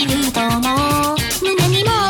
死ぬとも胸にも